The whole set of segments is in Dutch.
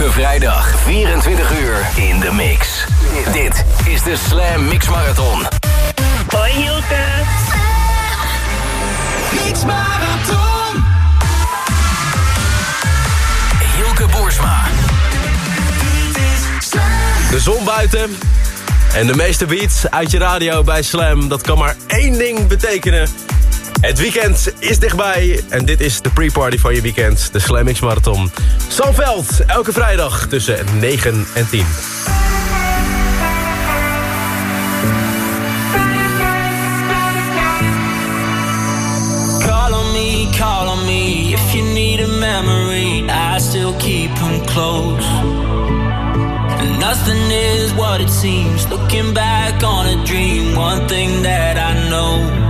Elke vrijdag 24 uur in de mix. Dit is de Slam Mix Marathon. Hoi Hielke. Mix Marathon. Hielke Boersma. De zon buiten en de meeste beats uit je radio bij Slam. Dat kan maar één ding betekenen. Het weekend is dichtbij en dit is de pre-party van je weekend. De Slam X Marathon. Zandveld, elke vrijdag tussen 9 en 10. Call on me, call on me if you need a memory. I still keep them close. Nothing is what it seems. Looking back on a dream, one thing that I know.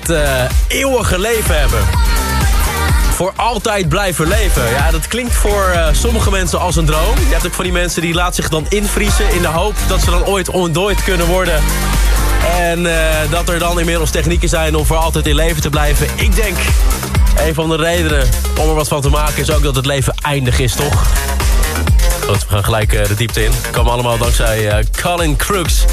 Het uh, eeuwige leven hebben. Voor altijd blijven leven. Ja, dat klinkt voor uh, sommige mensen als een droom. Je hebt ook van die mensen die laten zich dan invriezen... in de hoop dat ze dan ooit ontdooid kunnen worden. En uh, dat er dan inmiddels technieken zijn om voor altijd in leven te blijven. Ik denk, een van de redenen om er wat van te maken... is ook dat het leven eindig is, toch? Goed, we gaan gelijk de diepte in. Kwam allemaal dankzij Colin Crooks.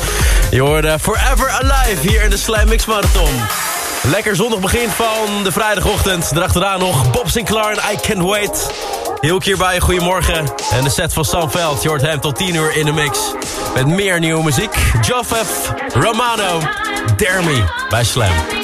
Je hoorde Forever Alive hier in de Slam Mix Marathon. Lekker zondag begin van de vrijdagochtend. Daarachteraan nog Bob Sinclair en I Can't Wait. Heel keer bij je, goedemorgen. En de set van Sam Veld, je hoort hem tot 10 uur in de mix. Met meer nieuwe muziek. Joffef, Romano, Dare Me bij Slam.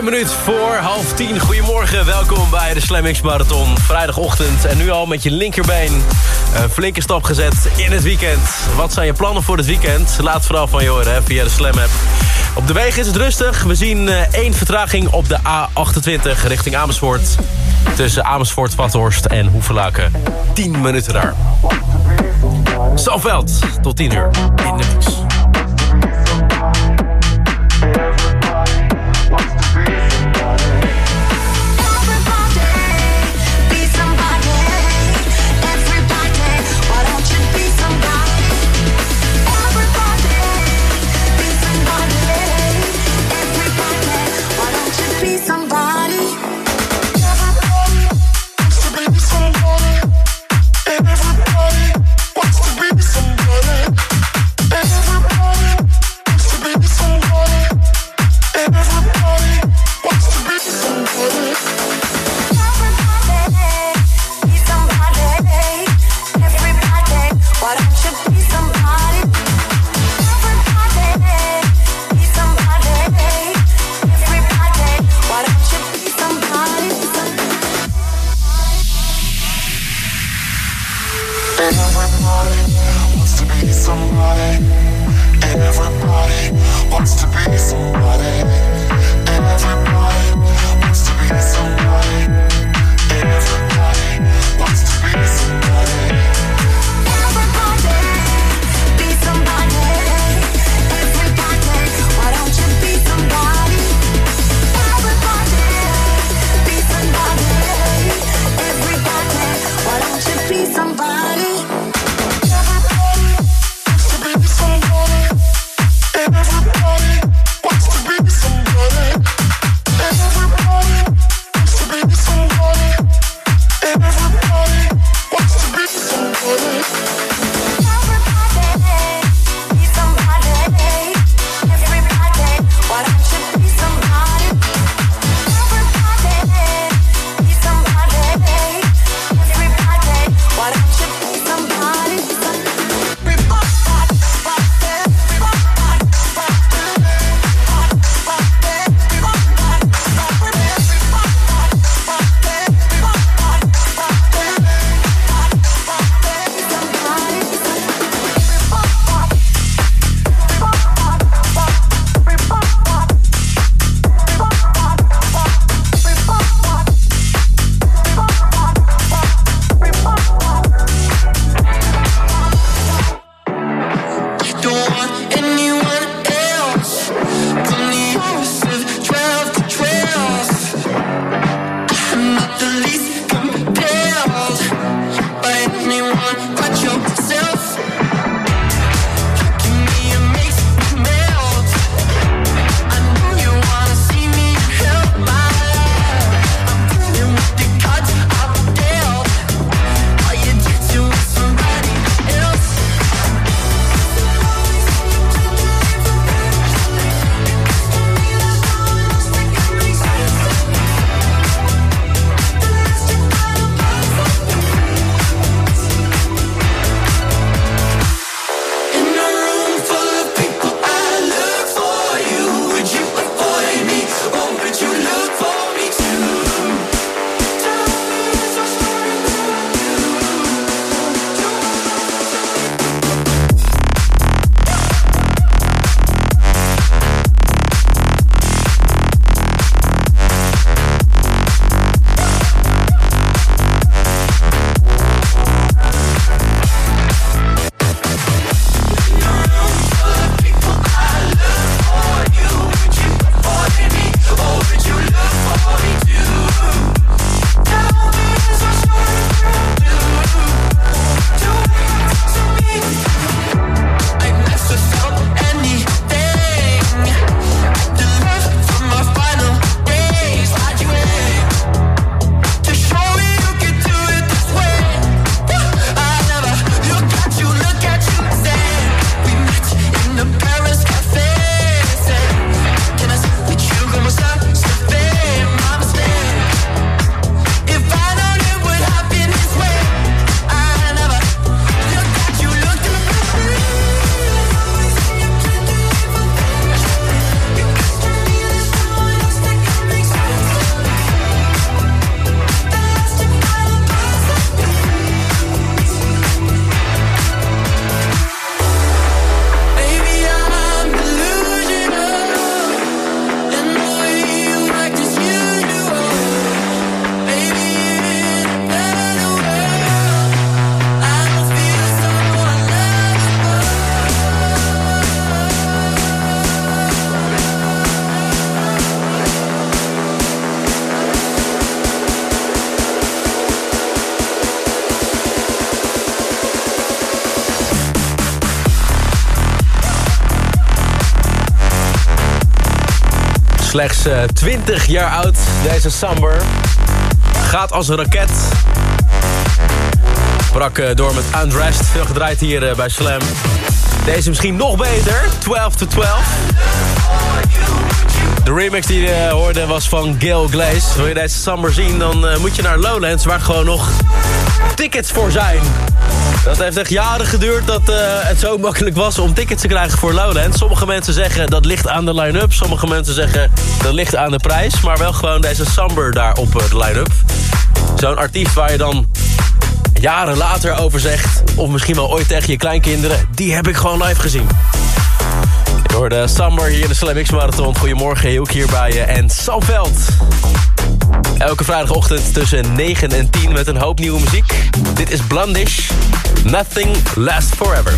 1 minuut voor half 10. Goedemorgen, welkom bij de Slam X Marathon. Vrijdagochtend en nu al met je linkerbeen een flinke stap gezet in het weekend. Wat zijn je plannen voor het weekend? Laat vooral van je horen hè, via de Slam app. Op de wegen is het rustig. We zien eh, één vertraging op de A28 richting Amersfoort. Tussen Amersfoort, Vathorst en Hoevelaken. 10 minuten daar. Zalveld, tot 10 uur in de mix. Slechts eh, 20 jaar oud, deze Samber. Gaat als een raket. Brak eh, door met Undressed. Veel gedraaid hier eh, bij Slam. Deze misschien nog beter. 12 to 12. De remix die je eh, hoorde was van Gail Glaze. Wil je deze Summer zien, dan eh, moet je naar Lowlands... waar gewoon nog tickets voor zijn. Dat heeft echt jaren geduurd dat eh, het zo makkelijk was om tickets te krijgen voor Lowlands. Sommige mensen zeggen dat ligt aan de line-up. Sommige mensen zeggen dat ligt aan de prijs. Maar wel gewoon deze Samber daar op eh, de line-up. Zo'n artiest waar je dan jaren later over zegt... of misschien wel ooit tegen je kleinkinderen... die heb ik gewoon live gezien. Je hoorde Samber hier in de Slam X Marathon. Goedemorgen, Hielk hier bij je. En Sam Veld. Elke vrijdagochtend tussen 9 en 10 met een hoop nieuwe muziek. Dit is Blundish. Nothing lasts forever.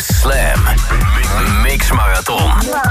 Slam Mix Marathon.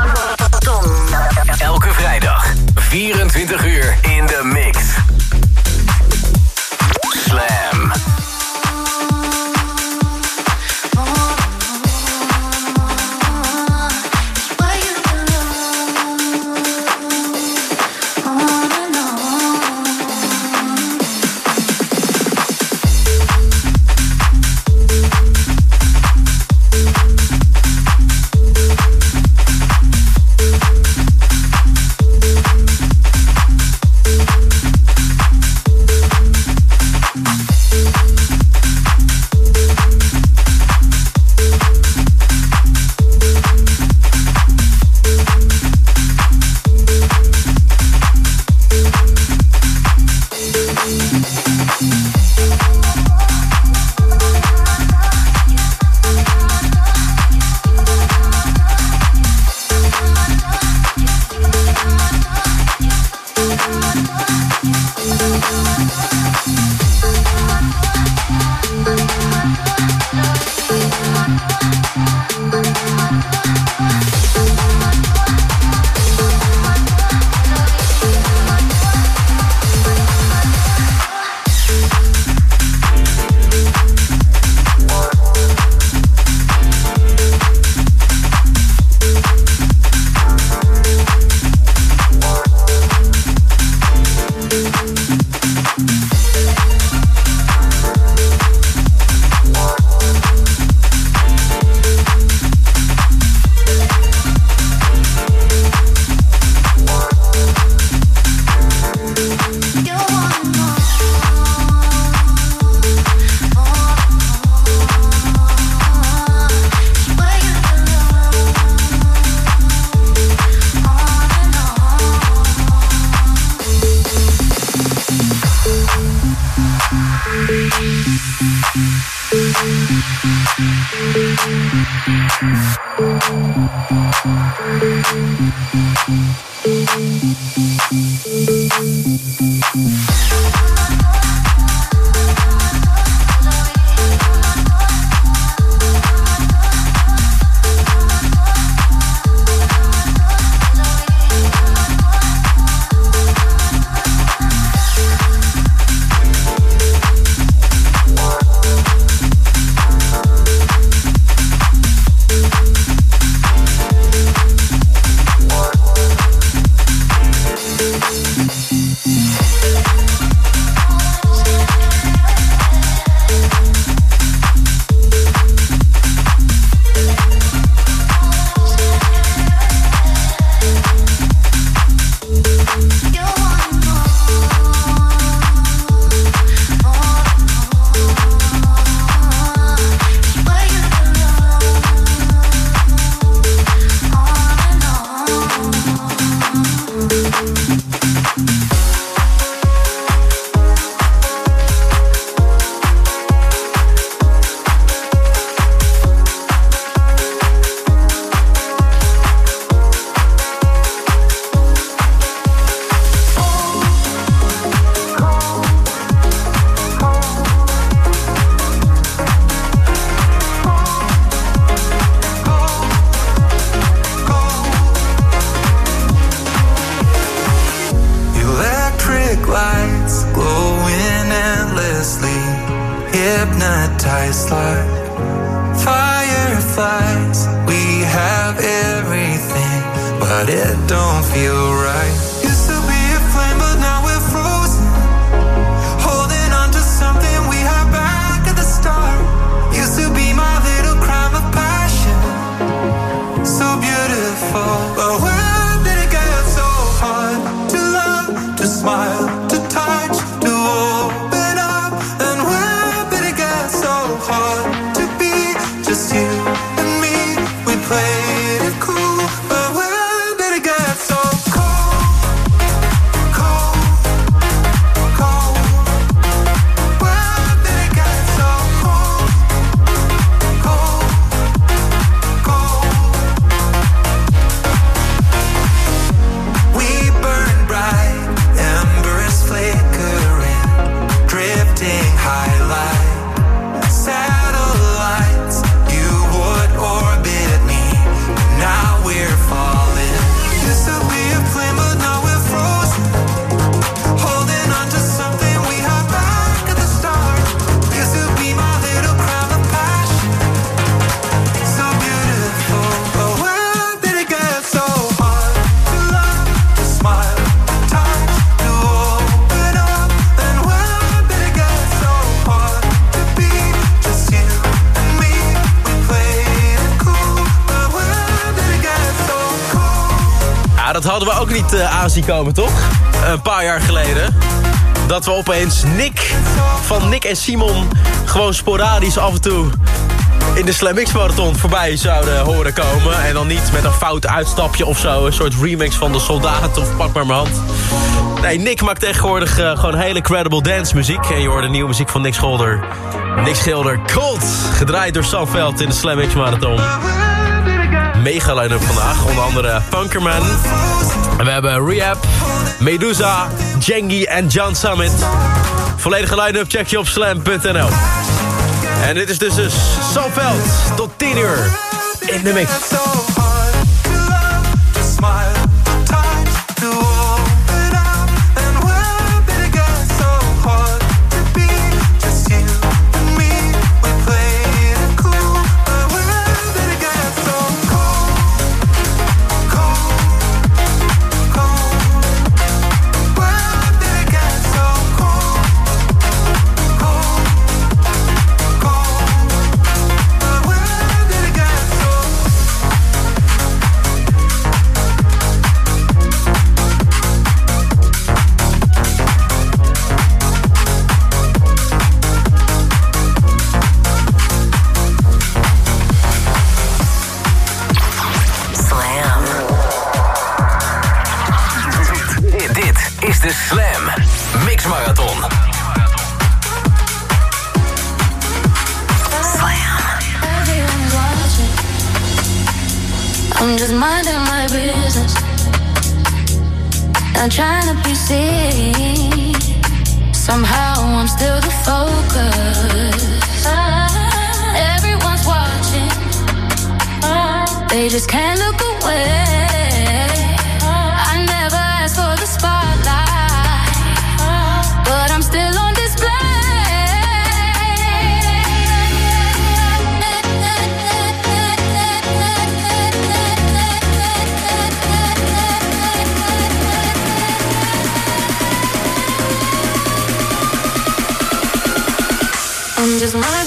komen, toch? Een paar jaar geleden. Dat we opeens Nick van Nick en Simon gewoon sporadisch af en toe in de Slam X Marathon voorbij zouden horen komen. En dan niet met een fout uitstapje of zo. Een soort remix van de soldaat of pak maar mijn hand. Nee, Nick maakt tegenwoordig eh, gewoon hele credible dance muziek. En je hoort de nieuwe muziek van Nick Scholder Nick Schilder, Cold. Gedraaid door Sanveld in de Slam X Marathon mega line-up vandaag. Onder andere Funkerman. En we hebben Rehab, Medusa, Jengi en John Summit. Volledige line-up check je op slam.nl. En dit is dus, dus Zalveld tot 10 uur in de mix. trying to be seen. Somehow I'm still the focus. Everyone's watching, they just can't look away. just wanna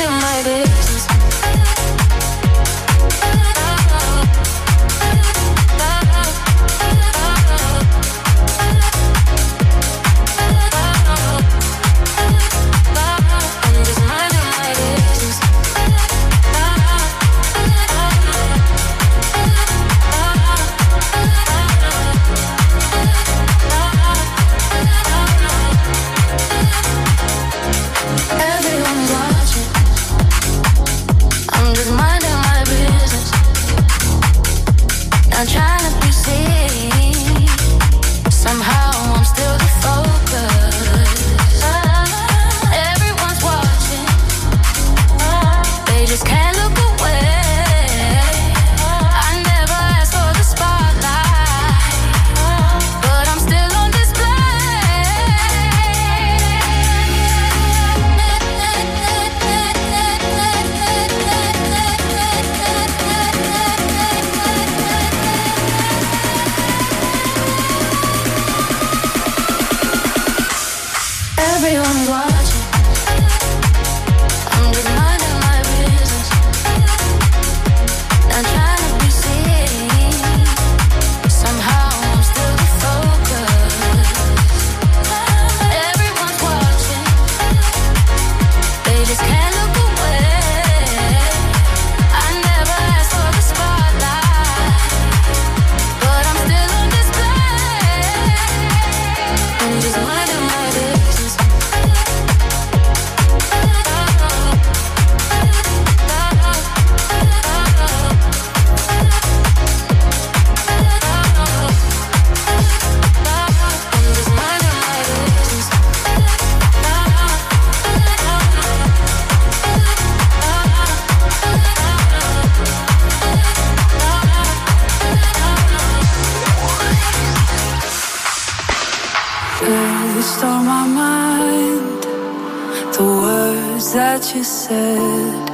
said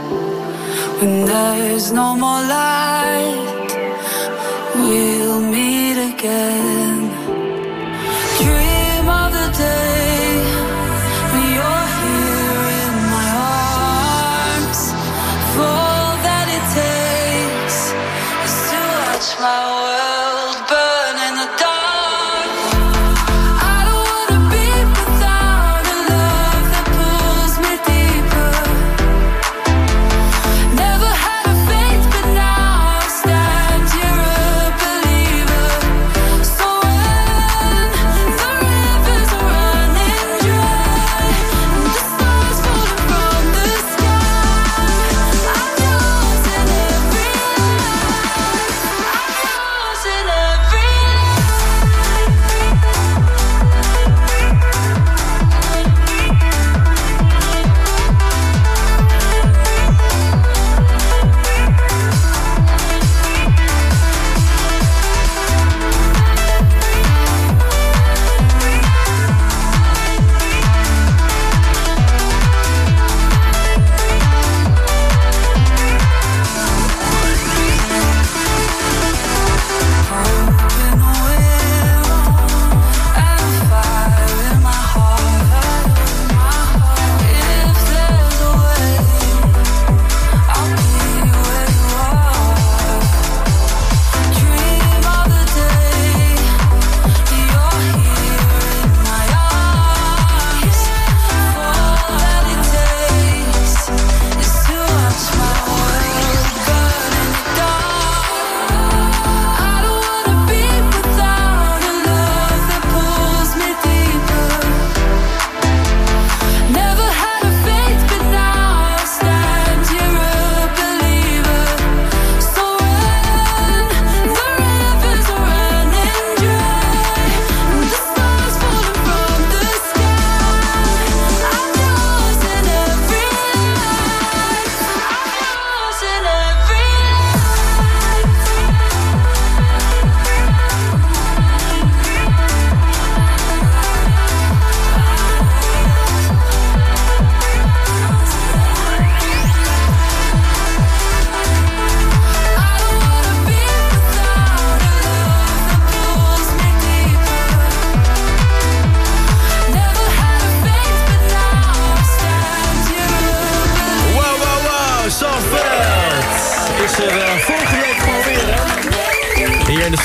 when there's no more light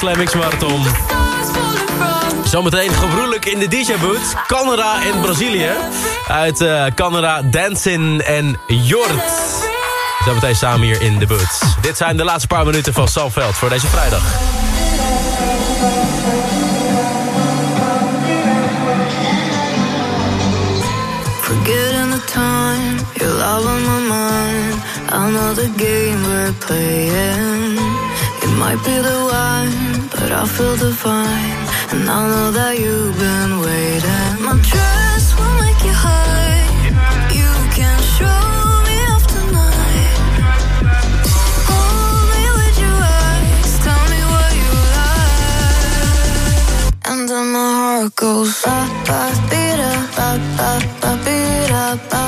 Slam X Marathon. Zometeen gebroedelijk in de DJ-boot. Canada in Brazilië. Uit eh Canada, Dancin en Jord. Zometeen samen hier in de boot. Dit zijn de laatste paar minuten van Salveld voor deze vrijdag. Forgetting the time, love my mind. The game. Might be the wine, but I feel divine. And I know that you've been waiting. My dress will make you high. You can show me off tonight. Hold me with your eyes. Tell me what you like. And then my heart goes ba ba beat up, ba ba ba beat up, ba